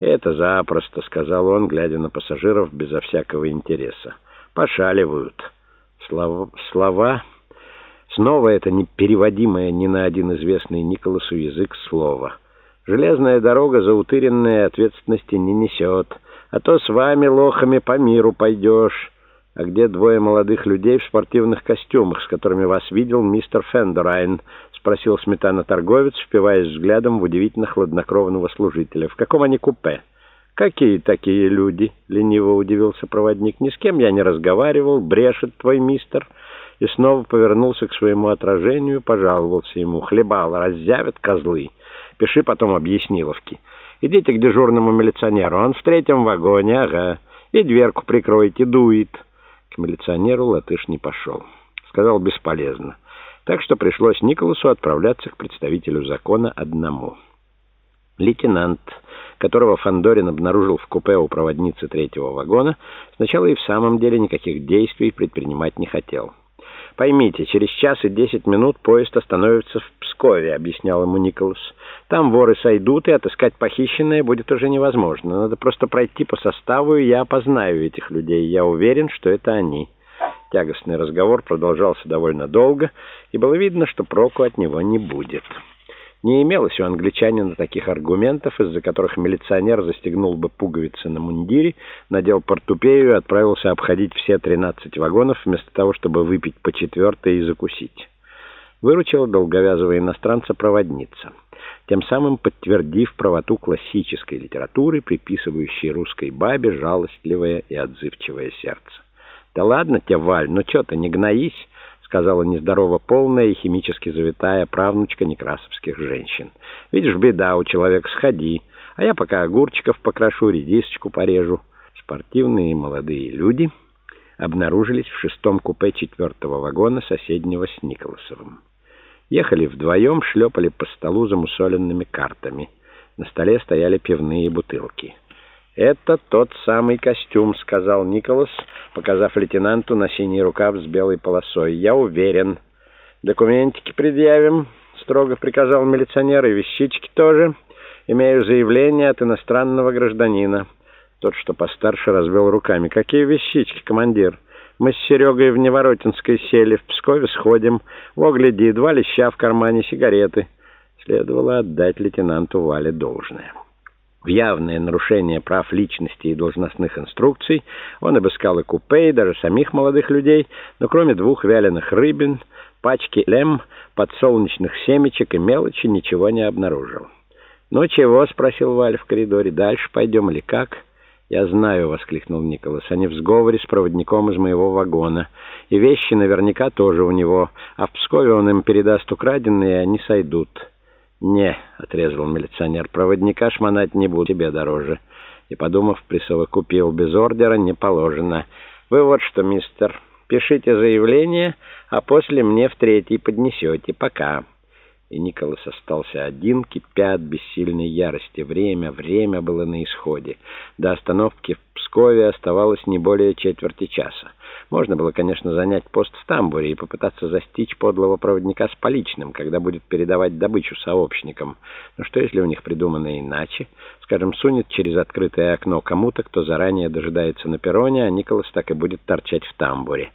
«Это запросто», — сказал он, глядя на пассажиров безо всякого интереса. «Пошаливают». Слова... слова... Снова это непереводимое ни на один известный Николасу язык слово. «Железная дорога за утыренное ответственности не несет, а то с вами, лохами, по миру пойдешь». «А где двое молодых людей в спортивных костюмах, с которыми вас видел мистер Фэндорайн?» — спросил сметаноторговец, впиваясь взглядом в удивительно хладнокровного служителя. «В каком они купе?» «Какие такие люди?» — лениво удивился проводник. «Ни с кем я не разговаривал. Брешет твой мистер». И снова повернулся к своему отражению, пожаловался ему. «Хлебал, раззявят козлы. Пиши потом объясниловки. Идите к дежурному милиционеру. Он в третьем вагоне, ага. И дверку прикройте, дует». Милиционеру латыш не пошел. Сказал бесполезно. Так что пришлось Николасу отправляться к представителю закона одному. Лейтенант, которого Фандорин обнаружил в купе у проводницы третьего вагона, сначала и в самом деле никаких действий предпринимать не хотел. «Поймите, через час и десять минут поезд остановится в Пскове», — объяснял ему Николас. «Там воры сойдут, и отыскать похищенное будет уже невозможно. Надо просто пройти по составу, и я опознаю этих людей. Я уверен, что это они». Тягостный разговор продолжался довольно долго, и было видно, что проку от него не будет. Не имелось у англичанина таких аргументов, из-за которых милиционер застегнул бы пуговицы на мундире, надел портупею и отправился обходить все 13 вагонов, вместо того, чтобы выпить по четвертой и закусить. Выручила долговязого иностранца проводница, тем самым подтвердив правоту классической литературы, приписывающей русской бабе жалостливое и отзывчивое сердце. «Да ладно тебе, Валь, ну что ты, не гноись!» Сказала нездорово полная и химически завитая правнучка некрасовских женщин. «Видишь, беда у человека, сходи, а я пока огурчиков покрошу, редисочку порежу». Спортивные молодые люди обнаружились в шестом купе четвертого вагона, соседнего с Николасовым. Ехали вдвоем, шлепали по столу замусоленными картами. На столе стояли пивные бутылки. «Это тот самый костюм», — сказал Николас, показав лейтенанту на синий рукав с белой полосой. «Я уверен». «Документики предъявим», — строго приказал милиционер, — «и вещички тоже. Имею заявление от иностранного гражданина». Тот, что постарше, развел руками. «Какие вещички, командир? Мы с Серегой в Неворотинской сели, в Пскове сходим. Во, гляди, два леща в кармане, сигареты». Следовало отдать лейтенанту Вале должное. В явное нарушение прав личности и должностных инструкций он обыскал и купе, и даже самих молодых людей, но кроме двух вяленых рыбин, пачки лем, подсолнечных семечек и мелочи ничего не обнаружил. «Ну чего?» — спросил Валь в коридоре. «Дальше пойдем или как?» «Я знаю», — воскликнул Николас. «Они в сговоре с проводником из моего вагона. И вещи наверняка тоже у него. А в Пскове он им передаст украденные, и они сойдут». «Не», — отрезал милиционер, — «проводника шмонать не буду, тебе дороже». И, подумав, присовокупил без ордера не положено. «Вы вот что, мистер, пишите заявление, а после мне в третий поднесете. Пока». И Николас остался один, кипя от бессильной ярости. Время, время было на исходе. До остановки в Пскове оставалось не более четверти часа. Можно было, конечно, занять пост в тамбуре и попытаться застичь подлого проводника с поличным, когда будет передавать добычу сообщникам. Но что, если у них придумано иначе? Скажем, сунет через открытое окно кому-то, кто заранее дожидается на перроне, а Николас так и будет торчать в тамбуре.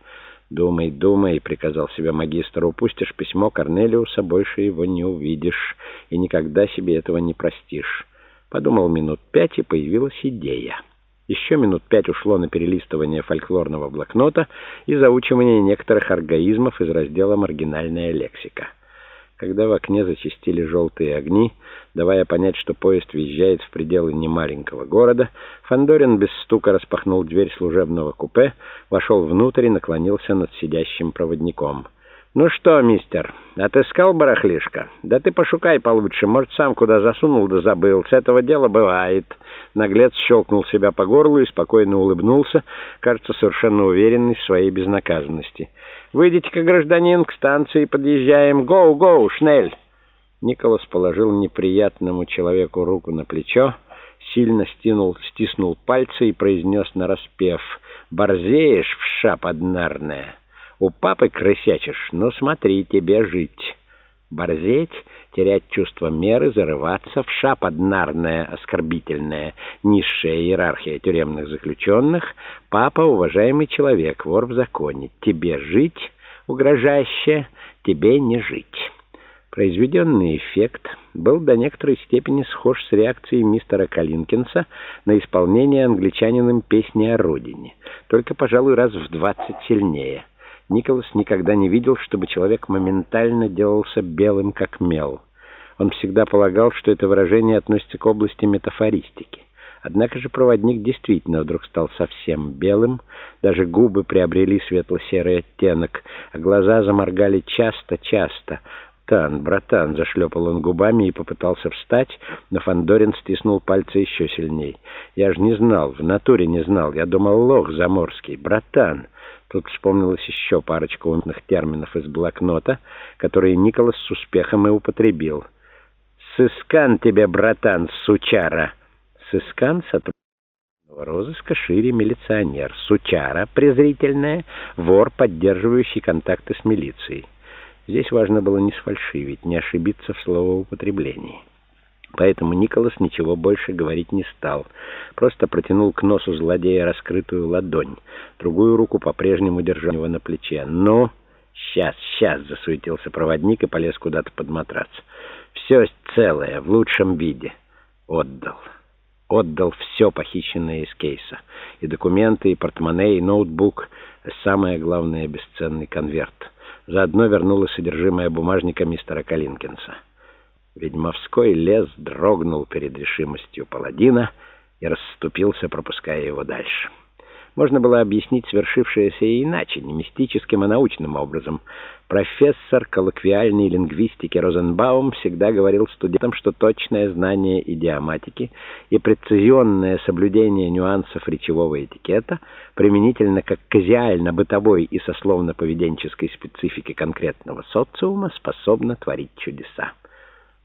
«Думай, думай», — приказал себе магистр, — «упустишь письмо Корнелиуса, больше его не увидишь, и никогда себе этого не простишь». Подумал минут пять, и появилась идея. Еще минут пять ушло на перелистывание фольклорного блокнота и заучивание некоторых аргаизмов из раздела «Маргинальная лексика». Когда в окне зачистили желтые огни, давая понять, что поезд въезжает в пределы немаленького города, Фандорин без стука распахнул дверь служебного купе, вошел внутрь и наклонился над сидящим проводником — «Ну что, мистер, отыскал барахлишко? Да ты пошукай получше, может, сам куда засунул да забыл. С этого дела бывает». Наглец щелкнул себя по горлу и спокойно улыбнулся, кажется, совершенно уверенный в своей безнаказанности. «Выйдите-ка, гражданин, к станции подъезжаем. Гоу-гоу, шнель!» Николас положил неприятному человеку руку на плечо, сильно стянул, стиснул пальцы и произнес нараспев «Борзеешь, вша поднарная!» У папы крысячишь, но смотри, тебе жить. Борзеть терять чувство меры, зарываться в шаподнарная, оскорбительная, низшая иерархия тюремных заключенных. Папа — уважаемый человек, вор в законе. Тебе жить угрожающе, тебе не жить». Произведенный эффект был до некоторой степени схож с реакцией мистера Калинкинса на исполнение англичанином песни о родине, только, пожалуй, раз в двадцать сильнее. Николас никогда не видел, чтобы человек моментально делался белым, как мел. Он всегда полагал, что это выражение относится к области метафористики. Однако же проводник действительно вдруг стал совсем белым, даже губы приобрели светло-серый оттенок, а глаза заморгали часто-часто, «Братан, братан!» — зашлепал он губами и попытался встать, но Фандорин стиснул пальцы еще сильней. «Я же не знал, в натуре не знал. Я думал, лох заморский. Братан!» Тут вспомнилось еще парочка умных терминов из блокнота, которые Николас с успехом и употребил. «Сыскан тебе, братан, сучара!» «Сыскан» — сотрудник розыска шире милиционер. «Сучара» — презрительная, вор, поддерживающий контакты с милицией. Здесь важно было не сфальшивить, не ошибиться в словоупотреблении. Поэтому Николас ничего больше говорить не стал. Просто протянул к носу злодея раскрытую ладонь. Другую руку по-прежнему держал его на плече. «Ну, сейчас, сейчас!» — засуетился проводник и полез куда-то под матрас. «Все целое, в лучшем виде. Отдал. Отдал все похищенное из кейса. И документы, и портмоне, и ноутбук. Самое главное — бесценный конверт». Заодно вернула содержимое бумажника мистера Калинкинса. Ведьмовской лес дрогнул перед решимостью паладина и расступился, пропуская его дальше. Можно было объяснить свершившееся и иначе, не мистическим, а научным образом. Профессор коллоквиальной лингвистики Розенбаум всегда говорил студентам, что точное знание идиоматики и прецизионное соблюдение нюансов речевого этикета применительно как казиально-бытовой и сословно-поведенческой специфики конкретного социума способно творить чудеса.